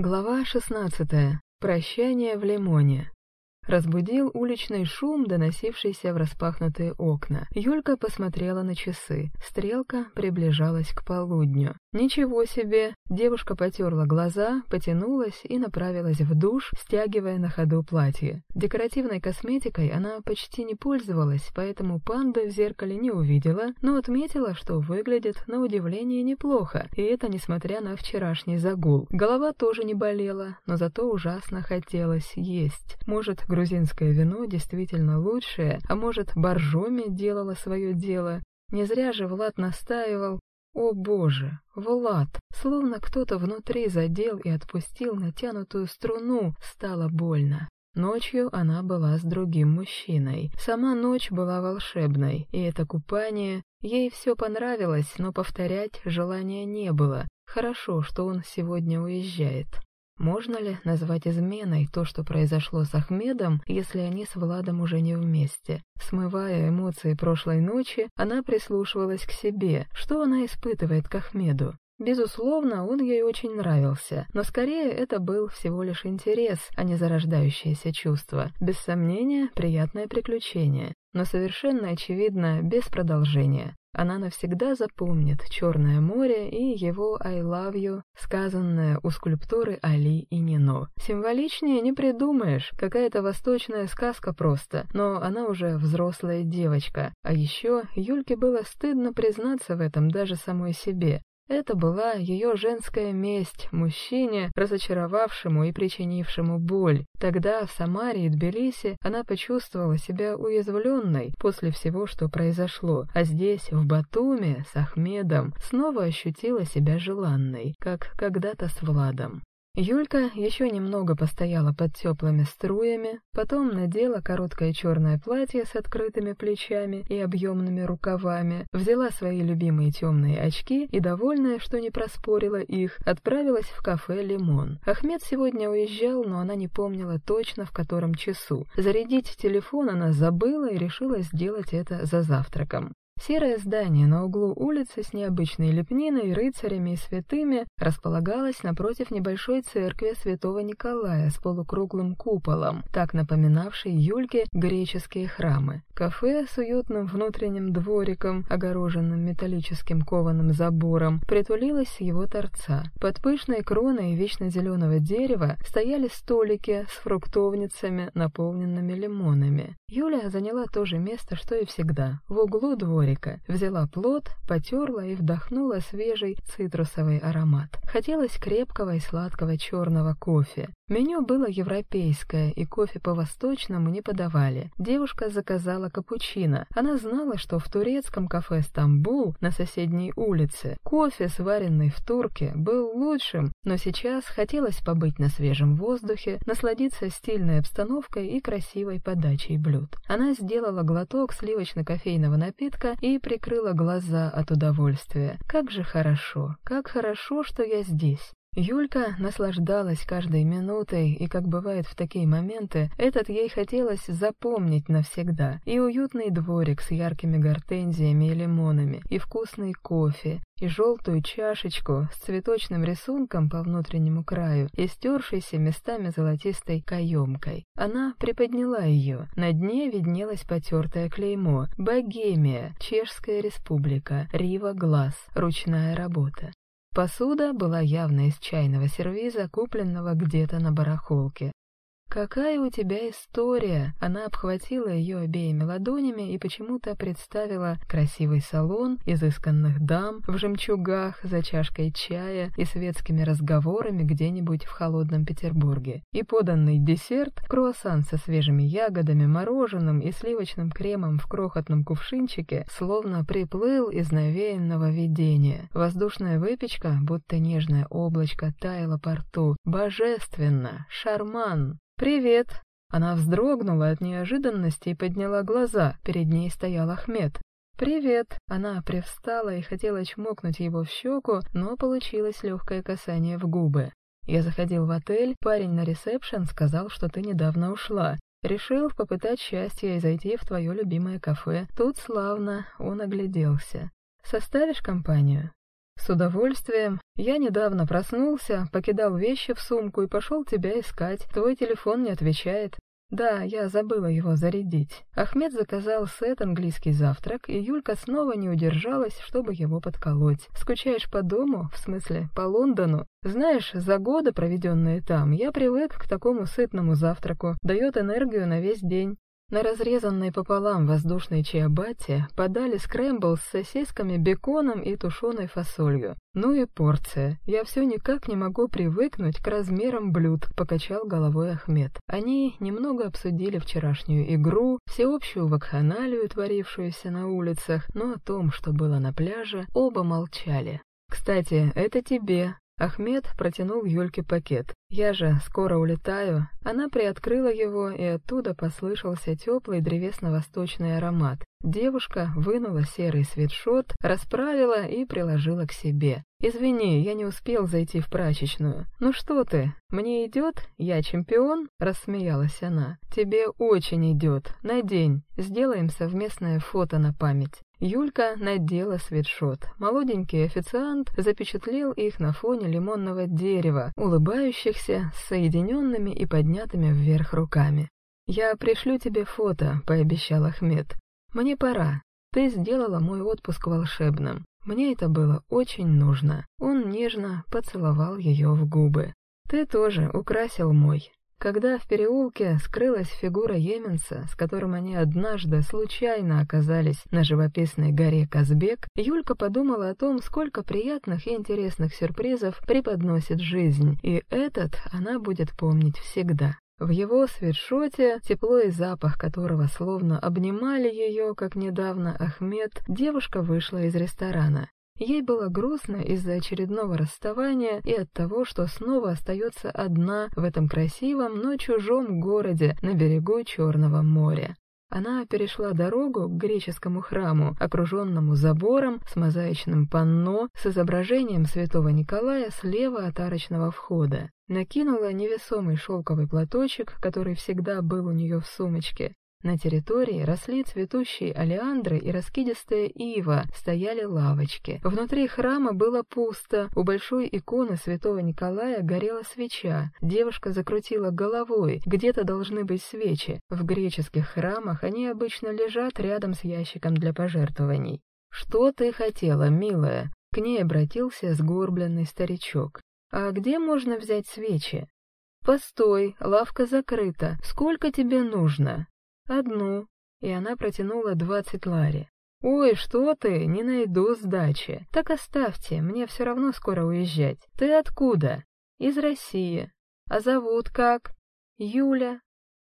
Глава 16. Прощание в Лимоне. Разбудил уличный шум, доносившийся в распахнутые окна. Юлька посмотрела на часы. Стрелка приближалась к полудню. Ничего себе! Девушка потерла глаза, потянулась и направилась в душ, стягивая на ходу платье. Декоративной косметикой она почти не пользовалась, поэтому панды в зеркале не увидела, но отметила, что выглядит на удивление неплохо, и это несмотря на вчерашний загул. Голова тоже не болела, но зато ужасно хотелось есть. Может, грузинское вино действительно лучшее, а может, боржоми делала свое дело. Не зря же Влад настаивал. О боже, Влад! Словно кто-то внутри задел и отпустил натянутую струну, стало больно. Ночью она была с другим мужчиной. Сама ночь была волшебной, и это купание... Ей все понравилось, но повторять желания не было. Хорошо, что он сегодня уезжает. Можно ли назвать изменой то, что произошло с Ахмедом, если они с Владом уже не вместе? Смывая эмоции прошлой ночи, она прислушивалась к себе. Что она испытывает к Ахмеду? Безусловно, он ей очень нравился, но скорее это был всего лишь интерес, а не зарождающееся чувство. Без сомнения, приятное приключение, но совершенно очевидно, без продолжения. Она навсегда запомнит Черное море и его «I love you», сказанное у скульптуры Али и Нино. Символичнее не придумаешь, какая-то восточная сказка просто, но она уже взрослая девочка. А еще Юльке было стыдно признаться в этом даже самой себе. Это была ее женская месть мужчине, разочаровавшему и причинившему боль. Тогда в Самаре и Тбилиси она почувствовала себя уязвленной после всего, что произошло, а здесь, в Батуме, с Ахмедом, снова ощутила себя желанной, как когда-то с Владом. Юлька еще немного постояла под теплыми струями, потом надела короткое черное платье с открытыми плечами и объемными рукавами, взяла свои любимые темные очки и, довольная, что не проспорила их, отправилась в кафе «Лимон». Ахмед сегодня уезжал, но она не помнила точно, в котором часу. Зарядить телефон она забыла и решила сделать это за завтраком. Серое здание на углу улицы с необычной лепниной, рыцарями и святыми располагалось напротив небольшой церкви святого Николая с полукруглым куполом, так напоминавшей Юльке греческие храмы. Кафе с уютным внутренним двориком, огороженным металлическим кованым забором, притулилось с его торца. Под пышной кроной вечно зеленого дерева стояли столики с фруктовницами, наполненными лимонами. Юля заняла то же место, что и всегда, в углу дворика взяла плод, потерла и вдохнула свежий цитрусовый аромат. Хотелось крепкого и сладкого черного кофе. Меню было европейское, и кофе по-восточному не подавали. Девушка заказала капучино. Она знала, что в турецком кафе «Стамбул» на соседней улице кофе, сваренный в турке, был лучшим, но сейчас хотелось побыть на свежем воздухе, насладиться стильной обстановкой и красивой подачей блюд. Она сделала глоток сливочно-кофейного напитка и прикрыла глаза от удовольствия. Как же хорошо, как хорошо, что я здесь. Юлька наслаждалась каждой минутой, и, как бывает в такие моменты, этот ей хотелось запомнить навсегда. И уютный дворик с яркими гортензиями и лимонами, и вкусный кофе, и желтую чашечку с цветочным рисунком по внутреннему краю и стершейся местами золотистой каемкой. Она приподняла ее. На дне виднелось потертое клеймо «Богемия», Чешская республика, Рива Глаз, ручная работа. Посуда была явно из чайного сервиза, купленного где-то на барахолке. «Какая у тебя история!» Она обхватила ее обеими ладонями и почему-то представила красивый салон изысканных дам в жемчугах за чашкой чая и светскими разговорами где-нибудь в холодном Петербурге. И поданный десерт, круассан со свежими ягодами, мороженым и сливочным кремом в крохотном кувшинчике, словно приплыл из навеянного видения. Воздушная выпечка, будто нежное облачко, таяла по рту. Божественно! Шарман! «Привет!» Она вздрогнула от неожиданности и подняла глаза. Перед ней стоял Ахмед. «Привет!» Она привстала и хотела чмокнуть его в щеку, но получилось легкое касание в губы. «Я заходил в отель, парень на ресепшн сказал, что ты недавно ушла. Решил попытать счастье и зайти в твое любимое кафе. Тут славно!» Он огляделся. «Составишь компанию?» «С удовольствием. Я недавно проснулся, покидал вещи в сумку и пошел тебя искать. Твой телефон не отвечает. Да, я забыла его зарядить. Ахмед заказал сет английский завтрак, и Юлька снова не удержалась, чтобы его подколоть. Скучаешь по дому? В смысле, по Лондону? Знаешь, за годы, проведенные там, я привык к такому сытному завтраку. Дает энергию на весь день. На разрезанной пополам воздушной чиабатте подали скрэмбл с сосисками, беконом и тушеной фасолью. Ну и порция. Я все никак не могу привыкнуть к размерам блюд, покачал головой Ахмед. Они немного обсудили вчерашнюю игру, всеобщую вакханалию, творившуюся на улицах, но о том, что было на пляже, оба молчали. «Кстати, это тебе», Ахмед протянул Юльке пакет. «Я же скоро улетаю». Она приоткрыла его, и оттуда послышался теплый древесно-восточный аромат. Девушка вынула серый свитшот, расправила и приложила к себе. «Извини, я не успел зайти в прачечную». «Ну что ты, мне идет? Я чемпион?» — рассмеялась она. «Тебе очень идет. Надень. Сделаем совместное фото на память». Юлька надела свитшот. Молоденький официант запечатлел их на фоне лимонного дерева, улыбающихся, соединенными и поднятыми вверх руками. «Я пришлю тебе фото», — пообещал Ахмед. «Мне пора. Ты сделала мой отпуск волшебным. Мне это было очень нужно». Он нежно поцеловал ее в губы. «Ты тоже украсил мой. Когда в переулке скрылась фигура Йеменса, с которым они однажды случайно оказались на живописной горе Казбек, Юлька подумала о том, сколько приятных и интересных сюрпризов преподносит жизнь, и этот она будет помнить всегда. В его свитшоте, тепло и запах которого словно обнимали ее, как недавно Ахмед, девушка вышла из ресторана. Ей было грустно из-за очередного расставания и от того, что снова остается одна в этом красивом, но чужом городе на берегу Черного моря. Она перешла дорогу к греческому храму, окруженному забором с мозаичным панно с изображением святого Николая слева от арочного входа. Накинула невесомый шелковый платочек, который всегда был у нее в сумочке, на территории росли цветущие алиандры и раскидистая ива, стояли лавочки. Внутри храма было пусто, у большой иконы святого Николая горела свеча. Девушка закрутила головой, где-то должны быть свечи. В греческих храмах они обычно лежат рядом с ящиком для пожертвований. «Что ты хотела, милая?» К ней обратился сгорбленный старичок. «А где можно взять свечи?» «Постой, лавка закрыта. Сколько тебе нужно?» «Одну». И она протянула двадцать лари. «Ой, что ты, не найду сдачи. Так оставьте, мне все равно скоро уезжать. Ты откуда?» «Из России. А зовут как?» «Юля».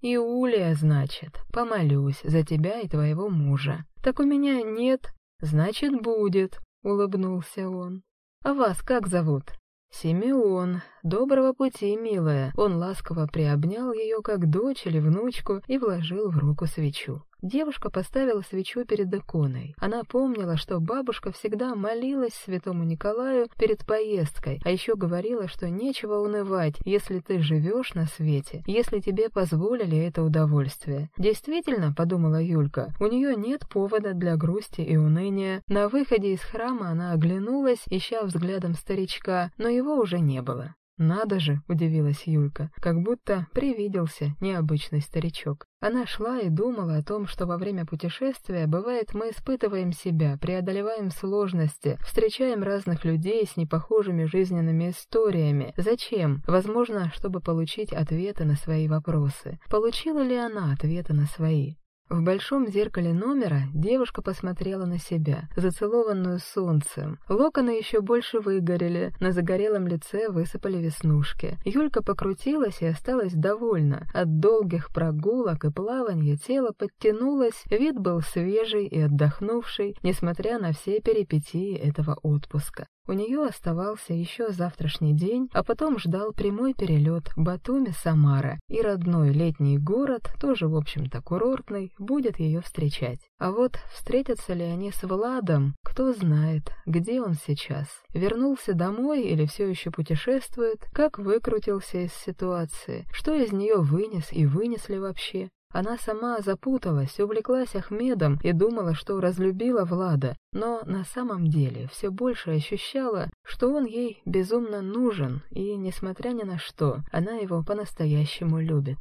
«Иулия, значит. Помолюсь за тебя и твоего мужа». «Так у меня нет». «Значит, будет», — улыбнулся он. «А вас как зовут?» «Симеон, доброго пути, милая!» Он ласково приобнял ее, как дочь или внучку, и вложил в руку свечу. Девушка поставила свечу перед иконой. Она помнила, что бабушка всегда молилась святому Николаю перед поездкой, а еще говорила, что нечего унывать, если ты живешь на свете, если тебе позволили это удовольствие. Действительно, подумала Юлька, у нее нет повода для грусти и уныния. На выходе из храма она оглянулась, ища взглядом старичка, но его уже не было. «Надо же!» — удивилась Юлька, как будто привиделся необычный старичок. Она шла и думала о том, что во время путешествия, бывает, мы испытываем себя, преодолеваем сложности, встречаем разных людей с непохожими жизненными историями. Зачем? Возможно, чтобы получить ответы на свои вопросы. Получила ли она ответы на свои? В большом зеркале номера девушка посмотрела на себя, зацелованную солнцем. Локоны еще больше выгорели, на загорелом лице высыпали веснушки. Юлька покрутилась и осталась довольна. От долгих прогулок и плавания тело подтянулось, вид был свежий и отдохнувший, несмотря на все перипетии этого отпуска. У нее оставался еще завтрашний день, а потом ждал прямой перелет Батуми-Самара, и родной летний город, тоже в общем-то курортный, будет ее встречать. А вот встретятся ли они с Владом, кто знает, где он сейчас. Вернулся домой или все еще путешествует, как выкрутился из ситуации, что из нее вынес и вынесли вообще. Она сама запуталась, увлеклась Ахмедом и думала, что разлюбила Влада, но на самом деле все больше ощущала, что он ей безумно нужен, и, несмотря ни на что, она его по-настоящему любит.